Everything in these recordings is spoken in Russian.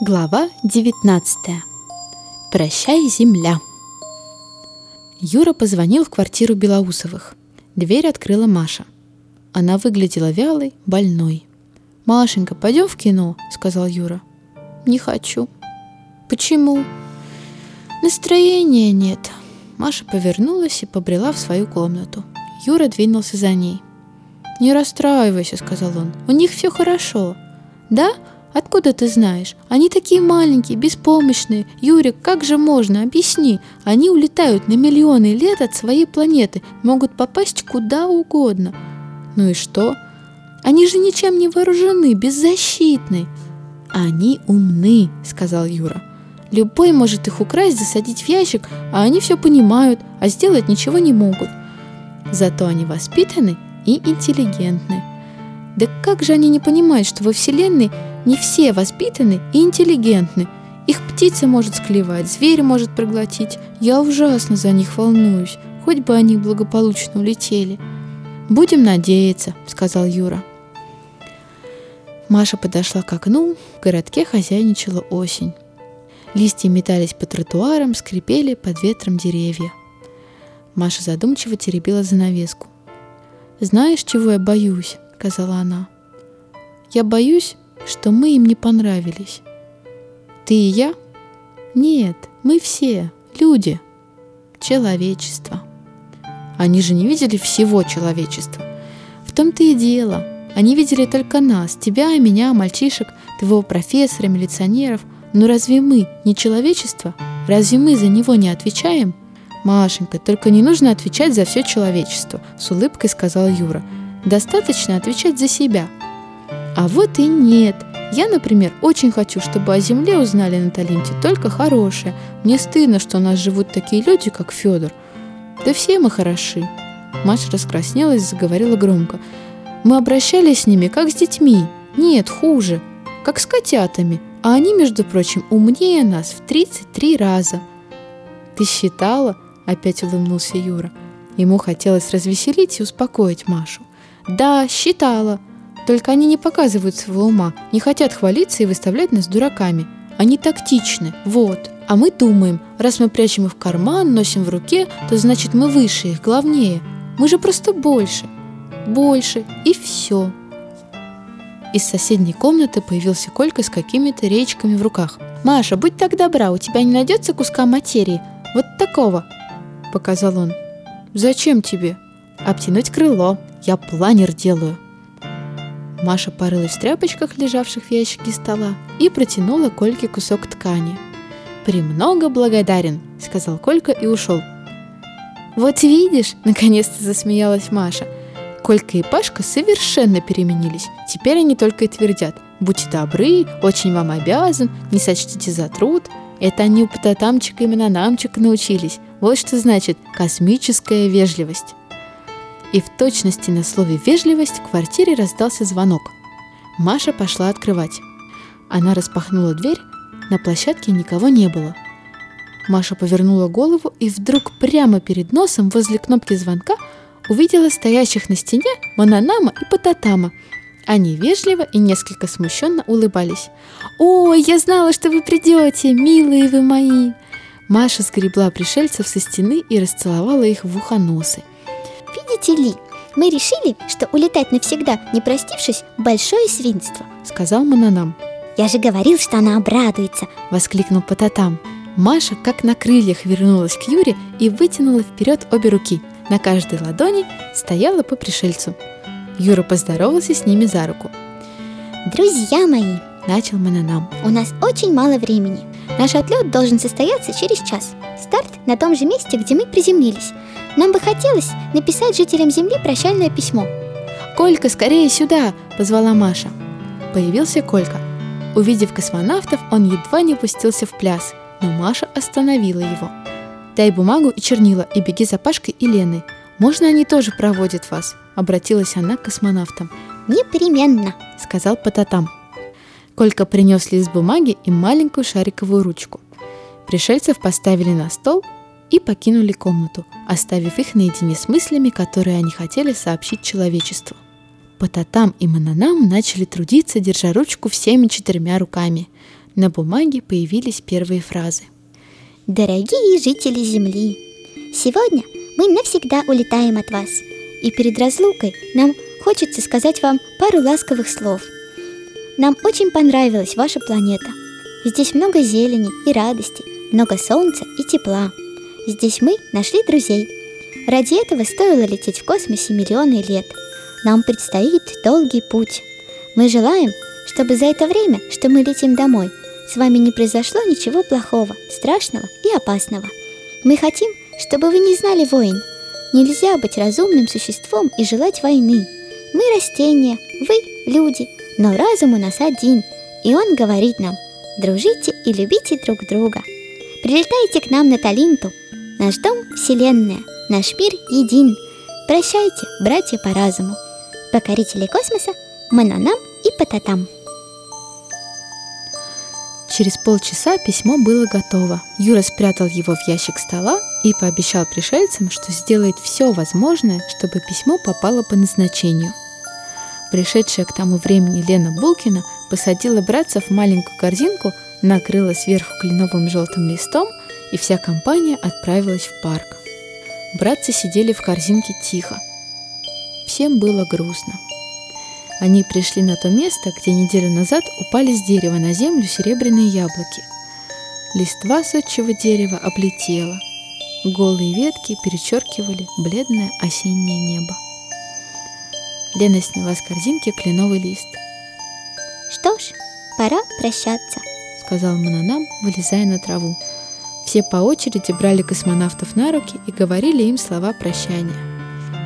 Глава 19. Прощай, земля. Юра позвонил в квартиру Белоусовых. Дверь открыла Маша. Она выглядела вялой, больной. «Машенька, пойдем в кино?» — сказал Юра. «Не хочу». «Почему?» «Настроения нет». Маша повернулась и побрела в свою комнату. Юра двинулся за ней. «Не расстраивайся», — сказал он. «У них все хорошо». «Да? Откуда ты знаешь? Они такие маленькие, беспомощные. Юрик, как же можно? Объясни. Они улетают на миллионы лет от своей планеты, могут попасть куда угодно. Ну и что? Они же ничем не вооружены, беззащитны. Они умны, сказал Юра. Любой может их украсть, засадить в ящик, а они все понимают, а сделать ничего не могут. Зато они воспитаны и интеллигентны. Да как же они не понимают, что во Вселенной не все воспитаны и интеллигентны. Их птица может склевать, зверь может проглотить. Я ужасно за них волнуюсь, хоть бы они благополучно улетели. «Будем надеяться», — сказал Юра. Маша подошла к окну, в городке хозяйничала осень. Листья метались по тротуарам, скрипели под ветром деревья. Маша задумчиво теребила занавеску. «Знаешь, чего я боюсь?» — сказала она. «Я боюсь, что мы им не понравились. Ты и я? Нет, мы все, люди, человечество. Они же не видели всего человечества. В том-то и дело. Они видели только нас, тебя, меня, мальчишек, твоего профессора, милиционеров. Но разве мы не человечество? Разве мы за него не отвечаем? Машенька, только не нужно отвечать за все человечество, с улыбкой сказал Юра. Достаточно отвечать за себя – а вот и нет. Я, например, очень хочу, чтобы о Земле узнали на Талинте только хорошее. Мне стыдно, что у нас живут такие люди, как Федор. Да все мы хороши. Маша раскраснелась и заговорила громко. Мы обращались с ними, как с детьми. Нет, хуже. Как с котятами. А они, между прочим, умнее нас в 33 раза. Ты считала? Опять улыбнулся Юра. Ему хотелось развеселить и успокоить Машу. Да, считала. Только они не показывают своего ума, не хотят хвалиться и выставлять нас дураками. Они тактичны, вот. А мы думаем, раз мы прячем их в карман, носим в руке, то значит мы выше их, главнее. Мы же просто больше. Больше. И все. Из соседней комнаты появился Колька с какими-то речками в руках. «Маша, будь так добра, у тебя не найдется куска материи? Вот такого!» – показал он. «Зачем тебе?» «Обтянуть крыло. Я планер делаю». Маша порылась в тряпочках, лежавших в ящике стола, и протянула Кольке кусок ткани. «Премного благодарен», — сказал Колька и ушел. «Вот видишь», — наконец-то засмеялась Маша. Колька и Пашка совершенно переменились. Теперь они только и твердят «Будьте добры, очень вам обязан, не сочтите за труд». Это они у Пататамчика и Мананамчика научились. Вот что значит космическая вежливость. И в точности на слове «вежливость» в квартире раздался звонок. Маша пошла открывать. Она распахнула дверь, на площадке никого не было. Маша повернула голову и вдруг прямо перед носом возле кнопки звонка увидела стоящих на стене Мананама и Пататама. Они вежливо и несколько смущенно улыбались. «Ой, я знала, что вы придете, милые вы мои!» Маша сгребла пришельцев со стены и расцеловала их в ухоносы – Видите ли, мы решили, что улетать навсегда, не простившись, большое свинство, сказал Мананам. Я же говорил, что она обрадуется, воскликнул Пататам. Маша, как на крыльях, вернулась к Юре и вытянула вперед обе руки. На каждой ладони стояла по пришельцу. Юра поздоровался с ними за руку. «Друзья мои!» – начал Мананам. «У нас очень мало времени. Наш отлет должен состояться через час. Старт на том же месте, где мы приземлились. Нам бы хотелось написать жителям Земли прощальное письмо. «Колька, скорее сюда!» – позвала Маша. Появился Колька. Увидев космонавтов, он едва не пустился в пляс, но Маша остановила его. «Дай бумагу и чернила, и беги за Пашкой и Леной. Можно они тоже проводят вас?» – обратилась она к космонавтам. «Непременно», – сказал Пататам. Колька принес лист бумаги и маленькую шариковую ручку. Пришельцев поставили на стол и покинули комнату, оставив их наедине с мыслями, которые они хотели сообщить человечеству. Пататам и Мананам начали трудиться, держа ручку всеми четырьмя руками. На бумаге появились первые фразы. Дорогие жители Земли, сегодня мы навсегда улетаем от вас. И перед разлукой нам хочется сказать вам пару ласковых слов. Нам очень понравилась ваша планета. Здесь много зелени и радости, много солнца и тепла. Здесь мы нашли друзей. Ради этого стоило лететь в космосе миллионы лет. Нам предстоит долгий путь. Мы желаем, чтобы за это время, что мы летим домой – с вами не произошло ничего плохого, страшного и опасного. Мы хотим, чтобы вы не знали войн. Нельзя быть разумным существом и желать войны. Мы растения, вы люди, но разум у нас один, и он говорит нам, дружите и любите друг друга. Прилетайте к нам на Талинту. Наш дом – Вселенная, наш мир един. Прощайте, братья по разуму. Покорители космоса – Мананам и Пататам. Через полчаса письмо было готово. Юра спрятал его в ящик стола и пообещал пришельцам, что сделает все возможное, чтобы письмо попало по назначению. Пришедшая к тому времени Лена Булкина посадила братцев в маленькую корзинку, накрыла сверху кленовым желтым листом, и вся компания отправилась в парк. Братцы сидели в корзинке тихо. Всем было грустно. Они пришли на то место, где неделю назад упали с дерева на землю серебряные яблоки. Листва сочего дерева облетела. Голые ветки перечеркивали бледное осеннее небо. Лена сняла с корзинки кленовый лист. «Что ж, пора прощаться», — сказал Мананам, вылезая на траву. Все по очереди брали космонавтов на руки и говорили им слова прощания.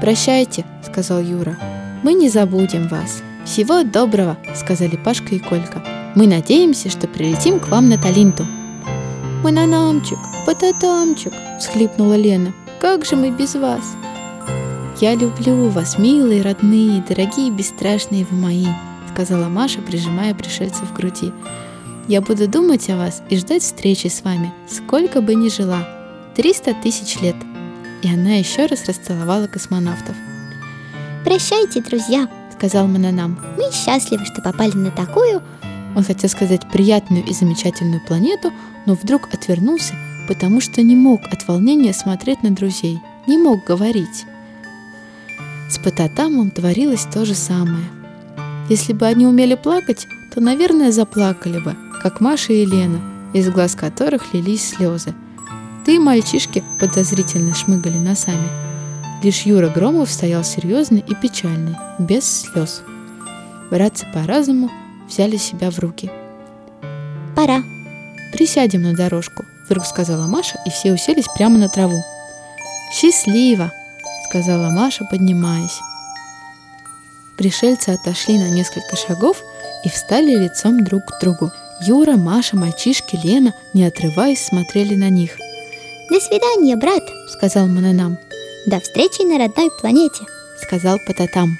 «Прощайте», — сказал Юра. «Мы не забудем вас. Всего доброго», — сказали Пашка и Колька. «Мы надеемся, что прилетим к вам на Талинту». «Мы на намчик, потатамчик», — всхлипнула Лена. «Как же мы без вас?» «Я люблю вас, милые, родные, дорогие, бесстрашные вы мои», — сказала Маша, прижимая пришельцев к груди. «Я буду думать о вас и ждать встречи с вами, сколько бы ни жила. Триста тысяч лет». И она еще раз расцеловала космонавтов. «Прощайте, друзья», — сказал Мананам. «Мы счастливы, что попали на такую...» Он хотел сказать приятную и замечательную планету, но вдруг отвернулся, потому что не мог от волнения смотреть на друзей, не мог говорить. С Пататамом творилось то же самое. Если бы они умели плакать, то, наверное, заплакали бы, как Маша и Лена, из глаз которых лились слезы. Ты, мальчишки, подозрительно шмыгали носами. Лишь Юра Громов стоял серьезный и печальный, без слез. Братцы по разуму взяли себя в руки. «Пора». «Присядем на дорожку», — вдруг сказала Маша, и все уселись прямо на траву. «Счастливо», — сказала Маша, поднимаясь. Пришельцы отошли на несколько шагов и встали лицом друг к другу. Юра, Маша, мальчишки, Лена, не отрываясь, смотрели на них. «До свидания, брат», — сказал Мананам. До встречи на родной планете, сказал Пататам.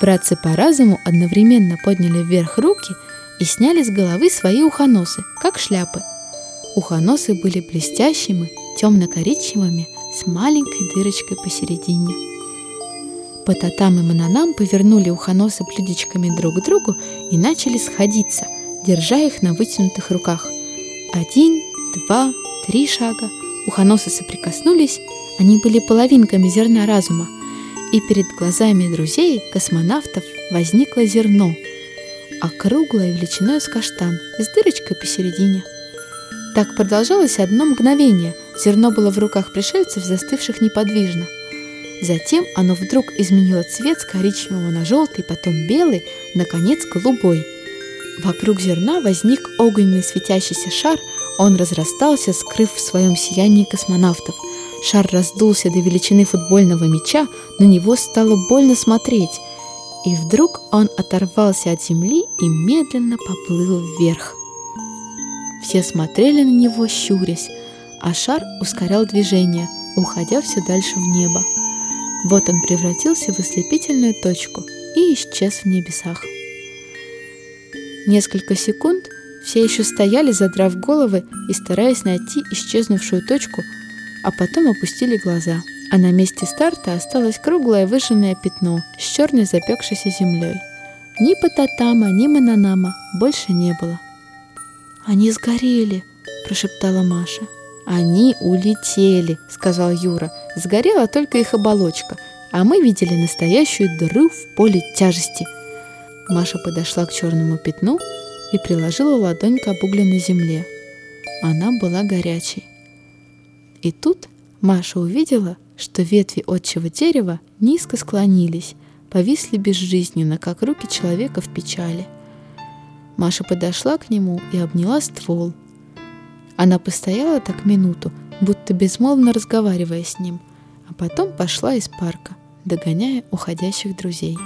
Братцы по разуму одновременно подняли вверх руки и сняли с головы свои ухоносы, как шляпы. Ухоносы были блестящими, темно-коричневыми, с маленькой дырочкой посередине. Пататам и Мананам повернули ухоносы блюдечками друг к другу и начали сходиться, держа их на вытянутых руках. Один, два, три шага. Ухоносы соприкоснулись, они были половинками зерна разума, и перед глазами друзей, космонавтов, возникло зерно, округлое величиной с каштан, с дырочкой посередине. Так продолжалось одно мгновение. Зерно было в руках пришельцев, застывших неподвижно. Затем оно вдруг изменило цвет с коричневого на желтый, потом белый, наконец голубой. Вокруг зерна возник огненный светящийся шар, он разрастался, скрыв в своем сиянии космонавтов – Шар раздулся до величины футбольного мяча, на него стало больно смотреть. И вдруг он оторвался от земли и медленно поплыл вверх. Все смотрели на него, щурясь, а шар ускорял движение, уходя все дальше в небо. Вот он превратился в ослепительную точку и исчез в небесах. Несколько секунд все еще стояли, задрав головы и стараясь найти исчезнувшую точку, а потом опустили глаза, а на месте старта осталось круглое выжженное пятно с черной запекшейся землей. Ни Пататама, ни Мананама больше не было. «Они сгорели», – прошептала Маша. «Они улетели», – сказал Юра. «Сгорела только их оболочка, а мы видели настоящую дыру в поле тяжести». Маша подошла к черному пятну и приложила ладонь к обугленной земле. Она была горячей. И тут Маша увидела, что ветви отчего дерева низко склонились, повисли безжизненно, как руки человека в печали. Маша подошла к нему и обняла ствол. Она постояла так минуту, будто безмолвно разговаривая с ним, а потом пошла из парка, догоняя уходящих друзей.